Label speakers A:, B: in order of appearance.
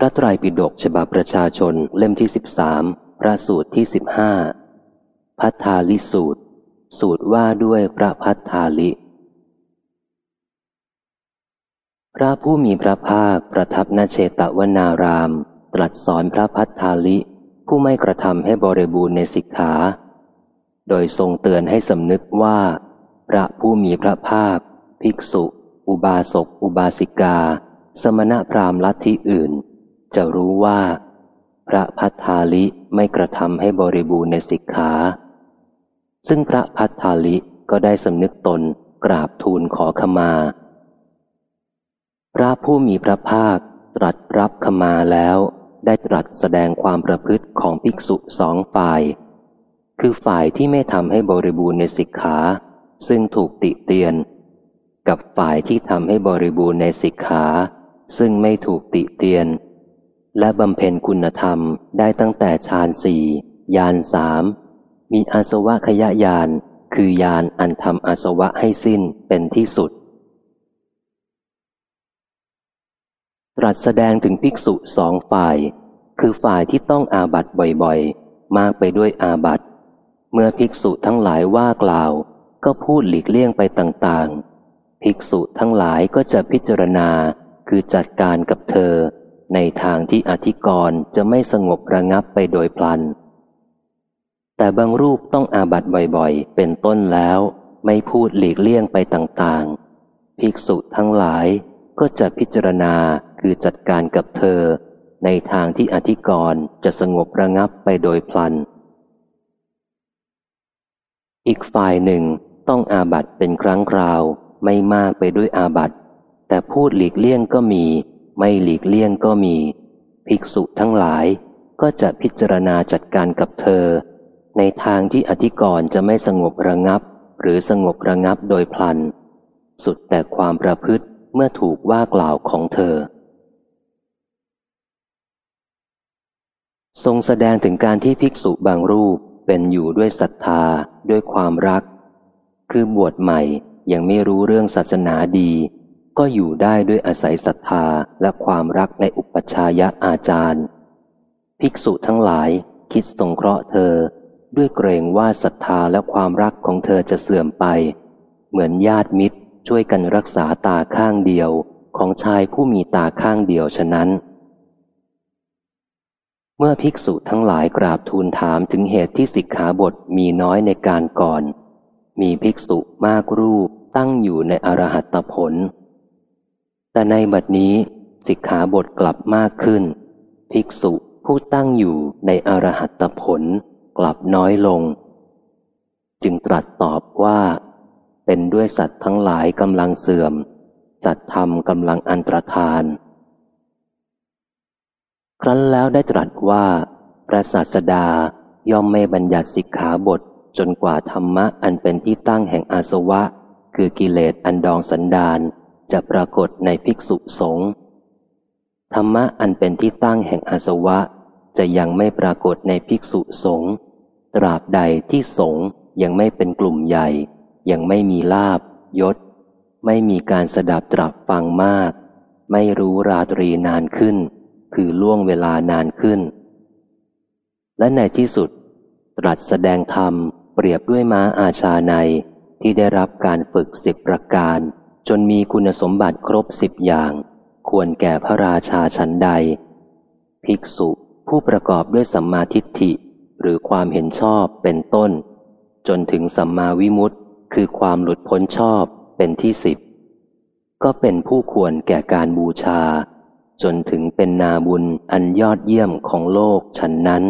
A: พระไตรปิฎกฉบับประชาชนเล่มที่สิบสามพระสูตรที่สิบห้าพัทธาลิสูตร สูตรว่าด้วยพระพัทธาลิ พระผู้มีพระภาคประทับณเชตวนาราม ตรัสสอนพระพัทธาลิ ผู้ไม่กระทำให้บริบูรณ์ในสิกขา โดยทรงเตือนให้สำนึกว่า พระผู้มีพระภาค ภิกษุ อุบาสก อุบาสิกา สมณพราหมณ์ลัทธิอื่น จะรู้ว่า พระพัทธาลิไม่กระทำให้บริบูรณ์ในสิกขา ซึ่งพระพัทธาลิก็ได้สำนึกตนกราบทูลขอขมา พระผู้มีพระภาคตรัสรับขมาแล้วได้ตรัสแสดงความประพฤติของภิกษุสองฝ่าย คือฝ่ายที่ไม่ทำให้บริบูรณ์ในสิกขา ซึ่งถูกติเตียน กับฝ่ายที่ทำให้บริบูรณ์ในสิกขา ซึ่งไม่ถูกติเตียน และบำเพ็ญคุณธรรมได้ตั้งแต่ฌานสี่ยานสามมีอาสวะขยะยานคือยานอันทำอาสวะให้สิ้นเป็นที่สุด ตรัสแสดงถึงภิกษุสองฝ่าย คือฝ่ายที่ต้องอาบัตบ่อยๆ มากไปด้วยอาบัตเมื่อภิกษุทั้งหลายว่ากล่าว ก็พูดหลีกเลี่ยงไปต่างๆ ภิกษุทั้งหลายก็จะพิจารณาคือจัดการกับเธอ ในทางที่อธิกรณ์จะไม่สงบระงับไปโดยพลัน แต่บางรูปต้องอาบัตบ่อยๆ เป็นต้นแล้ว ไม่พูดหลีกเลี่ยงไปต่างๆ ภิกษุทั้งหลายก็จะพิจารณาคือจัดการกับเธอ ในทางที่อธิกรณ์จะสงบระงับไปโดยพลัน อีกฝ่ายหนึ่งต้องอาบัตเป็นครั้งคราว ไม่มากไปด้วยอาบัตแต่พูดหลีกเลี่ยงก็มี ไม่หลีกเลี่ยงก็มี ภิกษุทั้งหลายก็จะพิจารณาจัดการกับเธอ ในทางที่อธิกรณ์จะไม่สงบระงับ หรือสงบระงับโดยพลัน สุดแต่ความประพฤติเมื่อถูกว่ากล่าวของเธอ ทรงแสดงถึงการที่ภิกษุบางรูปเป็นอยู่ด้วยศรัทธาด้วยความรัก คือบวชใหม่ยังไม่รู้เรื่องศาสนาดี ก็อยู่ได้ด้วยอาศัยศรัทธาและความรักในอุปชายะอาจารย์ ภิกษุทั้งหลายคิดสงเคราะห์เธอ ด้วยเกรงว่าศรัทธาและความรักของเธอจะเสื่อมไป เหมือนญาติมิตรช่วยกันรักษาตาข้างเดียวของชายผู้มีตาข้างเดียวฉะนั้น เมื่อภิกษุทั้งหลายกราบทูลถามถึงเหตุที่สิกขาบทมีน้อยในการก่อน มีภิกษุมากรูปตั้งอยู่ในอรหัตผล แต่ในบัดนี้สิกขาบทกลับมากขึ้น ภิกษุผู้ตั้งอยู่ในอรหัตผลกลับน้อยลง จึงตรัสตอบว่า เป็นด้วยสัตว์ทั้งหลายกำลังเสื่อม สัตว์ธรรมกำลังอันตรธาน ครั้นแล้วได้ตรัสว่า พระศาสดาย่อมไม่บัญญัติสิกขาบทจนกว่าธรรมะอันเป็นที่ตั้งแห่งอาสวะ คือกิเลสอันดองสันดาน จะปรากฏในภิกษุสงฆ์ธรรมะอันเป็นที่ตั้งแห่งอาสวะ จะยังไม่ปรากฏในภิกษุสงฆ์ตราบใดที่สงฆ์ยังไม่เป็นกลุ่มใหญ่ ยังไม่มีลาบยศ ไม่มีการสดับตรับฟังมาก ไม่รู้ราตรีนานขึ้น คือล่วงเวลานานขึ้น และในที่สุด ตรัสแสดงธรรมเปรียบด้วยม้าอาชาในที่ได้รับการฝึกสิบประการ จนมีคุณสมบัติครบสิบอย่าง ควรแก่พระราชาชั้นใด ภิกษุผู้ประกอบด้วยสัมมาทิฏฐิ หรือความเห็นชอบเป็นต้น จนถึงสัมมาวิมุตติคือความหลุดพ้นชอบเป็นที่สิบก็เป็นผู้ควรแก่การบูชา จนถึงเป็นนาบุญอันยอดเยี่ยมของโลกฉันนั้น